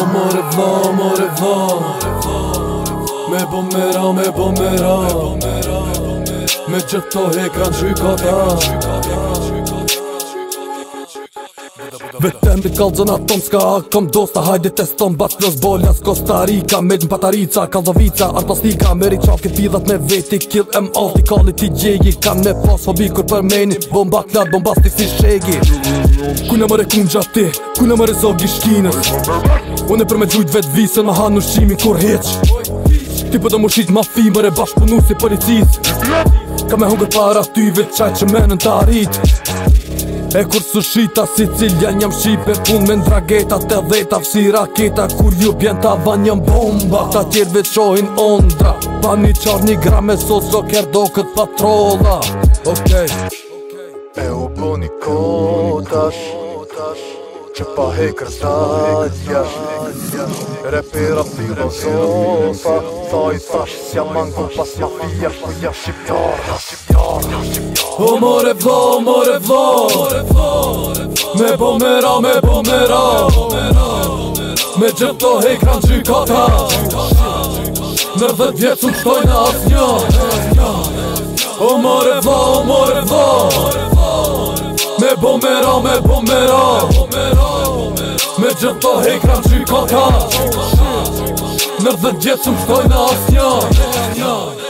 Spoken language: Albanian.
Ομορφό, ομορφό Με πομερά, με πομερά Με τσεφτό έκαν σηκωτά Vetëm dhe kalzona Tomska Kom dosta hajde teston Bas plus bolja s Costa Rica Med në patarica Kalzovica Arpastika Meri qaf ke me veti Kill em all Ti kalli ti gjegi Kam me pas hobi kur për meni Bomba knat bombastik si shegi Kuna më rekun gjati Kuna më rezogi shkines Unë e për me gjujt vetë visën Ma hanë në shimi kur heq Ti përdo po më shqit ma fi mëre bashkë punu si policis Ka me hungër para tyve qaj që menën të arrit E kur së shita si cilja njëm shipe pun me ndrageta të dheta Fsi raketa kur ju pjen të avan njëm bomba Ta tjerve qohin ondra Pa një qar një gra me sot zdo kërdo këtë patrola Okej okay. okay. E u bo po një kotash, kotash që pa hekër talja Repera firë në zonë Tha i thash si a mangu pas ma fija Po ja shqiptar O more vlo, o more vlo Me bomera, me bomera Me gjëtë të hekra në gjykata Në dhe vjetë që të stojnë asë një O more vlo, o more vlo bo me ra, me bo me Me gjithë të hekra në qy kata Nërë dhe gjithë që më shtoj në asë një